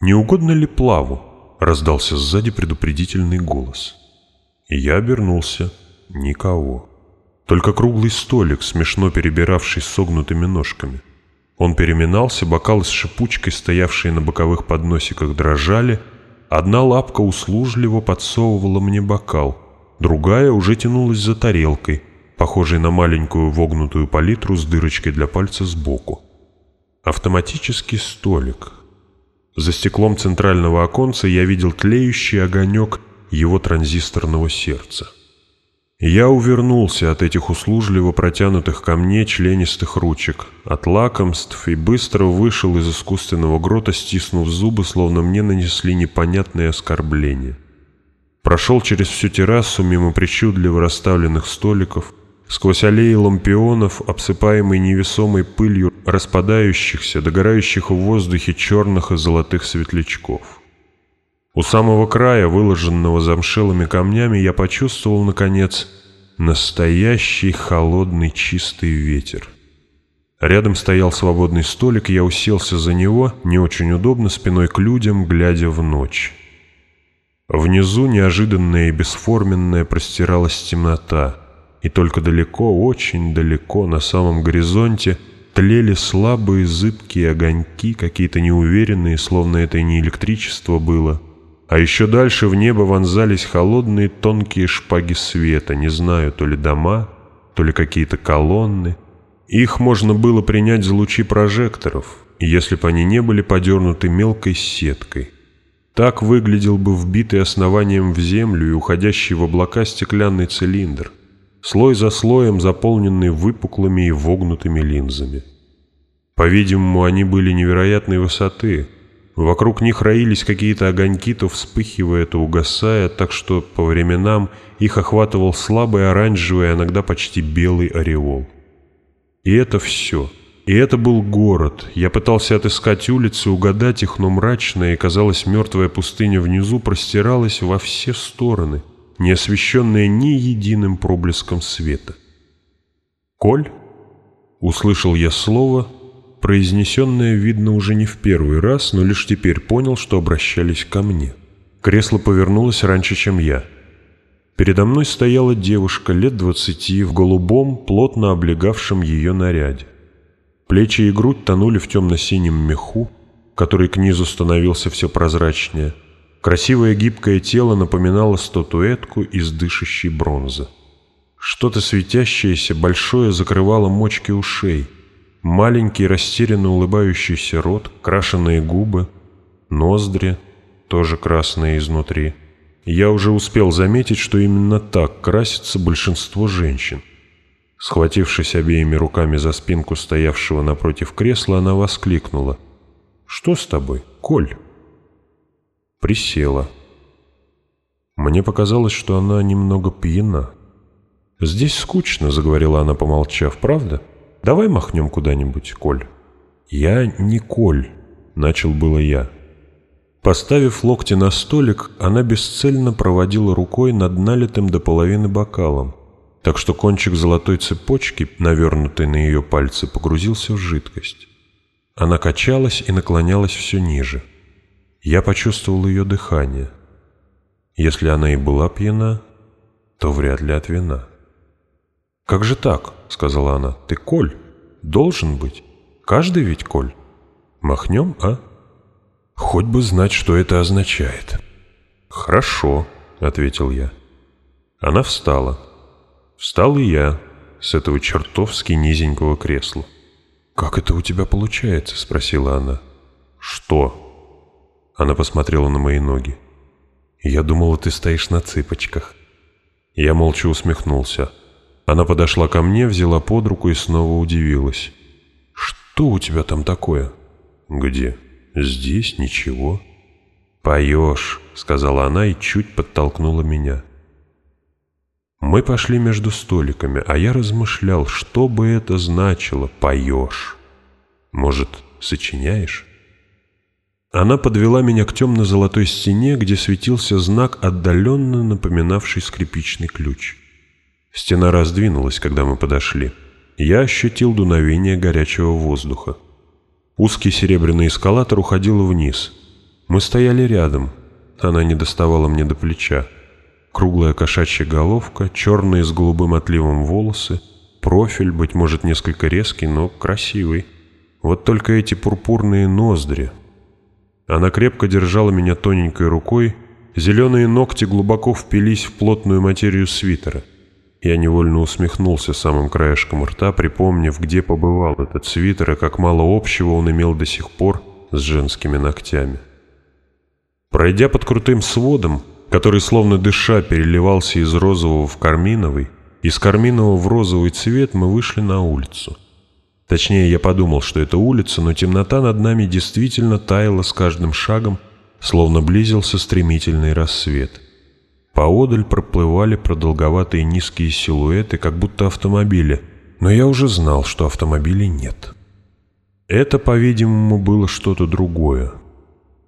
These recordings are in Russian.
«Не угодно ли плаву?» — раздался сзади предупредительный голос. Я обернулся. Никого. Только круглый столик, смешно перебиравший согнутыми ножками. Он переминался, бокалы с шипучкой, стоявшие на боковых подносиках, дрожали. Одна лапка услужливо подсовывала мне бокал, другая уже тянулась за тарелкой, похожей на маленькую вогнутую палитру с дырочкой для пальца сбоку. Автоматический столик, за стеклом центрального оконца я видел тлеющий огонек его транзисторного сердца. Я увернулся от этих услужливо протянутых ко мне членистых ручек, от лакомств и быстро вышел из искусственного грота, стиснув зубы, словно мне нанесли непонятное оскорбление. Прошел через всю террасу мимо причудливо расставленных столиков — Сквозь аллеи лампионов, обсыпаемый невесомой пылью распадающихся, догорающих в воздухе черных и золотых светлячков. У самого края, выложенного замшелыми камнями, я почувствовал, наконец, настоящий холодный чистый ветер. Рядом стоял свободный столик, я уселся за него, не очень удобно, спиной к людям, глядя в ночь. Внизу неожиданная и бесформенная простиралась темнота — и только далеко, очень далеко на самом горизонте тлели слабые зыбкие огоньки, какие-то неуверенные, словно это не электричество было. А еще дальше в небо вонзались холодные тонкие шпаги света, не знаю, то ли дома, то ли какие-то колонны. Их можно было принять за лучи прожекторов, если бы они не были подернуты мелкой сеткой. Так выглядел бы вбитый основанием в землю и уходящий в облака стеклянный цилиндр слой за слоем заполненный выпуклыми и вогнутыми линзами. По-видимому, они были невероятной высоты. Вокруг них роились какие-то огоньки, то вспыхивая, то угасая, так что по временам их охватывал слабый оранжевый, а иногда почти белый ореол. И это все. И это был город. Я пытался отыскать улицы, угадать их, но мрачная и, казалось, мертвая пустыня внизу простиралась во все стороны — не освещенная ни единым проблеском света. «Коль?» — услышал я слово, произнесенное, видно, уже не в первый раз, но лишь теперь понял, что обращались ко мне. Кресло повернулось раньше, чем я. Передо мной стояла девушка лет двадцати в голубом, плотно облегавшем ее наряде. Плечи и грудь тонули в темно-синем меху, который к низу становился все прозрачнее — Красивое гибкое тело напоминало статуэтку из дышащей бронзы. Что-то светящееся, большое закрывало мочки ушей, маленький растерянно улыбающийся рот, крашеные губы, ноздри, тоже красные изнутри. Я уже успел заметить, что именно так красится большинство женщин. Схватившись обеими руками за спинку стоявшего напротив кресла, она воскликнула. «Что с тобой, Коль?» присела. Мне показалось, что она немного пьяна. «Здесь скучно», — заговорила она, помолчав, — «правда? Давай махнем куда-нибудь, Коль». «Я не Коль», — начал было я. Поставив локти на столик, она бесцельно проводила рукой над налитым до половины бокалом, так что кончик золотой цепочки, навернутый на ее пальцы, погрузился в жидкость. Она качалась и наклонялась все ниже — я почувствовал ее дыхание. Если она и была пьяна, то вряд ли от вина. «Как же так?» — сказала она. «Ты Коль? Должен быть. Каждый ведь Коль. Махнем, а?» «Хоть бы знать, что это означает». «Хорошо», — ответил я. Она встала. Встал и я с этого чертовски низенького кресла. «Как это у тебя получается?» — спросила она. «Что?» Она посмотрела на мои ноги. «Я думала, ты стоишь на цыпочках». Я молча усмехнулся. Она подошла ко мне, взяла под руку и снова удивилась. «Что у тебя там такое?» «Где?» «Здесь ничего». «Поешь», — сказала она и чуть подтолкнула меня. Мы пошли между столиками, а я размышлял, что бы это значило «поешь». «Может, сочиняешь?» Она подвела меня к темно-золотой стене, где светился знак, отдаленно напоминавший скрипичный ключ. Стена раздвинулась, когда мы подошли. Я ощутил дуновение горячего воздуха. Узкий серебряный эскалатор уходил вниз. Мы стояли рядом. Она не доставала мне до плеча. Круглая кошачья головка, черные с голубым отливом волосы, профиль, быть может, несколько резкий, но красивый. Вот только эти пурпурные ноздри, она крепко держала меня тоненькой рукой, зеленые ногти глубоко впились в плотную материю свитера. Я невольно усмехнулся самым краешком рта, припомнив, где побывал этот свитер и как мало общего он имел до сих пор с женскими ногтями. Пройдя под крутым сводом, который словно дыша переливался из розового в карминовый, из карминового в розовый цвет мы вышли на улицу — Точнее, я подумал, что это улица, но темнота над нами действительно таяла с каждым шагом, словно близился стремительный рассвет. Поодаль проплывали продолговатые низкие силуэты, как будто автомобили, но я уже знал, что автомобилей нет. Это, по-видимому, было что-то другое.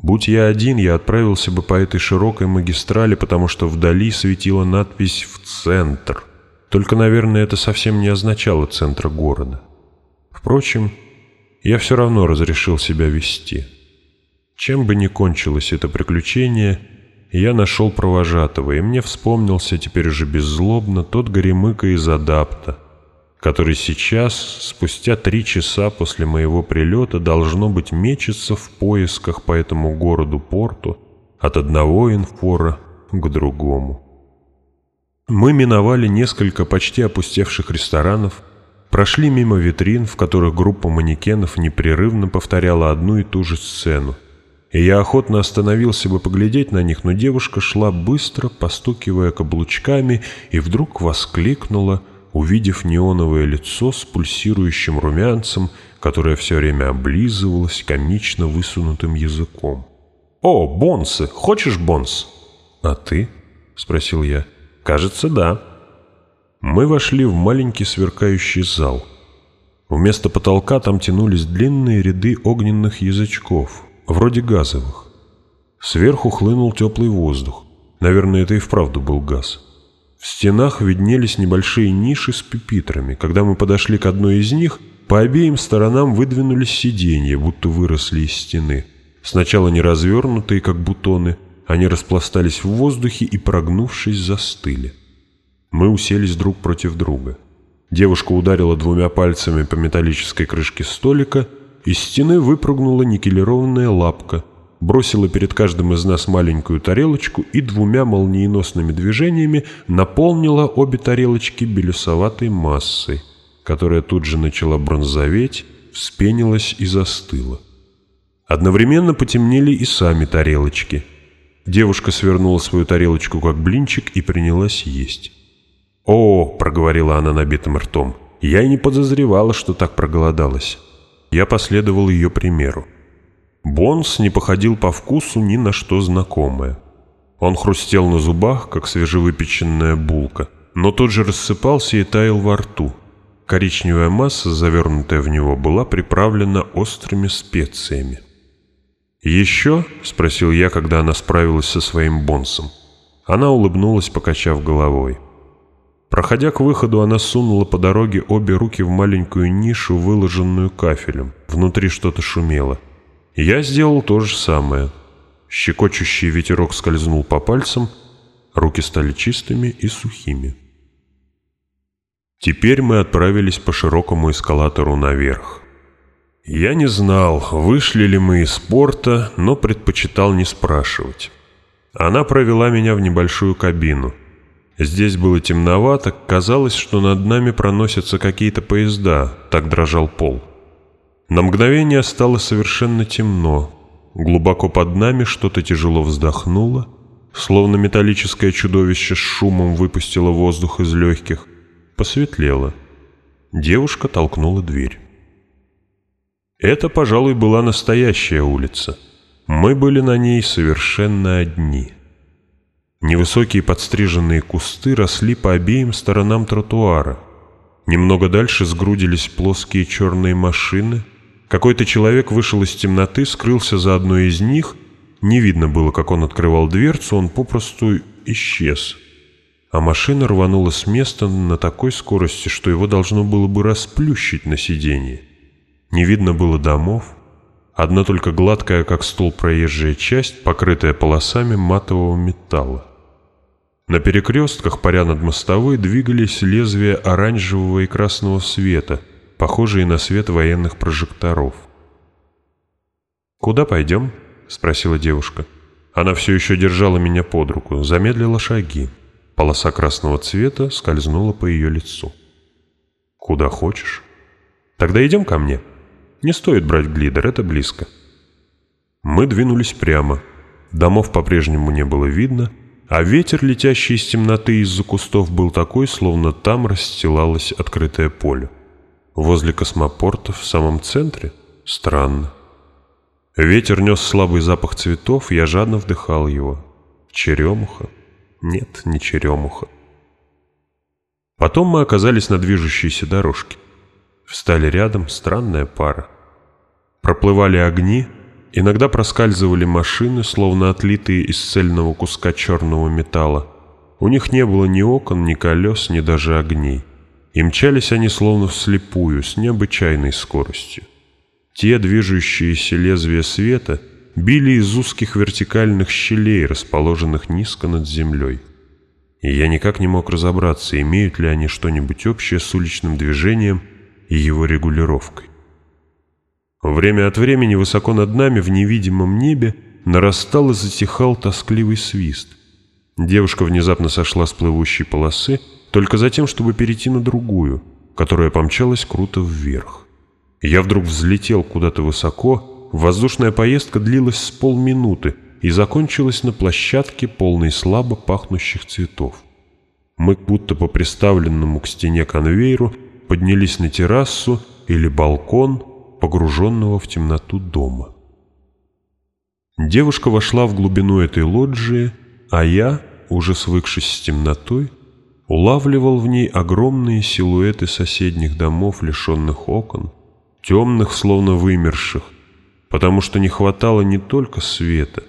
Будь я один, я отправился бы по этой широкой магистрали, потому что вдали светила надпись «В центр». Только, наверное, это совсем не означало центра города. Впрочем, я все равно разрешил себя вести. Чем бы ни кончилось это приключение, я нашел провожатого, и мне вспомнился теперь уже беззлобно тот горемыка из адапта, который сейчас, спустя три часа после моего прилета, должно быть мечется в поисках по этому городу-порту от одного инфора к другому. Мы миновали несколько почти опустевших ресторанов, Прошли мимо витрин, в которых группа манекенов непрерывно повторяла одну и ту же сцену. И я охотно остановился бы поглядеть на них, но девушка шла быстро, постукивая каблучками, и вдруг воскликнула, увидев неоновое лицо с пульсирующим румянцем, которое все время облизывалось комично высунутым языком. «О, бонсы! Хочешь бонс?» «А ты?» — спросил я. «Кажется, да», мы вошли в маленький сверкающий зал. Вместо потолка там тянулись длинные ряды огненных язычков, вроде газовых. Сверху хлынул теплый воздух. Наверное, это и вправду был газ. В стенах виднелись небольшие ниши с пепитрами. Когда мы подошли к одной из них, по обеим сторонам выдвинулись сиденья, будто выросли из стены. Сначала неразвернутые, как бутоны, они распластались в воздухе и, прогнувшись, застыли. Мы уселись друг против друга. Девушка ударила двумя пальцами по металлической крышке столика, из стены выпрыгнула никелированная лапка, бросила перед каждым из нас маленькую тарелочку и двумя молниеносными движениями наполнила обе тарелочки белесоватой массой, которая тут же начала бронзоветь, вспенилась и застыла. Одновременно потемнели и сами тарелочки. Девушка свернула свою тарелочку как блинчик и принялась есть. «О», — проговорила она набитым ртом, — «я и не подозревала, что так проголодалась». Я последовал ее примеру. Бонс не походил по вкусу ни на что знакомое. Он хрустел на зубах, как свежевыпеченная булка, но тут же рассыпался и таял во рту. Коричневая масса, завернутая в него, была приправлена острыми специями. «Еще?» — спросил я, когда она справилась со своим бонсом. Она улыбнулась, покачав головой. Проходя к выходу, она сунула по дороге обе руки в маленькую нишу, выложенную кафелем. Внутри что-то шумело. Я сделал то же самое. Щекочущий ветерок скользнул по пальцам, руки стали чистыми и сухими. Теперь мы отправились по широкому эскалатору наверх. Я не знал, вышли ли мы из порта, но предпочитал не спрашивать. Она провела меня в небольшую кабину — Здесь было темновато, казалось, что над нами проносятся какие-то поезда, так дрожал пол. На мгновение стало совершенно темно. Глубоко под нами что-то тяжело вздохнуло, словно металлическое чудовище с шумом выпустило воздух из легких. Посветлело. Девушка толкнула дверь. Это, пожалуй, была настоящая улица. Мы были на ней совершенно одни. Невысокие подстриженные кусты росли по обеим сторонам тротуара. Немного дальше сгрудились плоские черные машины. Какой-то человек вышел из темноты, скрылся за одной из них. Не видно было, как он открывал дверцу, он попросту исчез. А машина рванула с места на такой скорости, что его должно было бы расплющить на сиденье. Не видно было домов. Одна только гладкая, как стол, проезжая часть, покрытая полосами матового металла. На перекрестках, паря над мостовой, двигались лезвия оранжевого и красного света, похожие на свет военных прожекторов. «Куда пойдем?» — спросила девушка. Она все еще держала меня под руку, замедлила шаги. Полоса красного цвета скользнула по ее лицу. «Куда хочешь?» «Тогда идем ко мне. Не стоит брать глидер, это близко». Мы двинулись прямо. Домов по-прежнему не было видно — а ветер, летящий из темноты из-за кустов, был такой, словно там расстилалось открытое поле. Возле космопорта, в самом центре? Странно. Ветер нес слабый запах цветов, я жадно вдыхал его. Черемуха? Нет, не черемуха. Потом мы оказались на движущейся дорожке. Встали рядом, странная пара. Проплывали огни, Иногда проскальзывали машины, словно отлитые из цельного куска черного металла. У них не было ни окон, ни колес, ни даже огней. И мчались они словно вслепую, с необычайной скоростью. Те движущиеся лезвия света били из узких вертикальных щелей, расположенных низко над землей. И я никак не мог разобраться, имеют ли они что-нибудь общее с уличным движением и его регулировкой. Время от времени высоко над нами в невидимом небе нарастал и затихал тоскливый свист. Девушка внезапно сошла с плывущей полосы, только затем, чтобы перейти на другую, которая помчалась круто вверх. Я вдруг взлетел куда-то высоко, воздушная поездка длилась с полминуты и закончилась на площадке, полной слабо пахнущих цветов. Мы будто по приставленному к стене конвейеру поднялись на террасу или балкон — погруженного в темноту дома. Девушка вошла в глубину этой лоджии, а я, уже свыкшись с темнотой, улавливал в ней огромные силуэты соседних домов, лишенных окон, темных, словно вымерших, потому что не хватало не только света,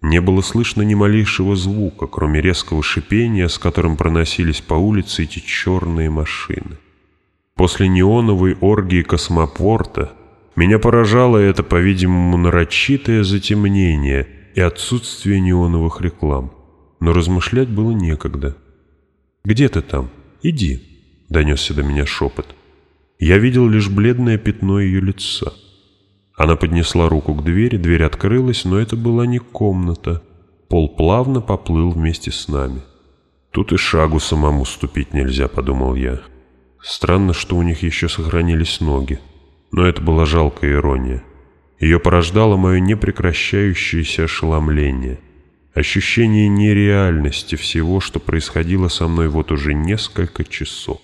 не было слышно ни малейшего звука, кроме резкого шипения, с которым проносились по улице эти черные машины. После неоновой оргии космопорта меня поражало это, по-видимому, нарочитое затемнение и отсутствие неоновых реклам. Но размышлять было некогда. «Где ты там? Иди!» — донесся до меня шепот. Я видел лишь бледное пятно ее лица. Она поднесла руку к двери, дверь открылась, но это была не комната. Пол плавно поплыл вместе с нами. «Тут и шагу самому ступить нельзя», — подумал я. Странно, что у них еще сохранились ноги. Но это была жалкая ирония. Ее порождало мое непрекращающееся ошеломление. Ощущение нереальности всего, что происходило со мной вот уже несколько часов.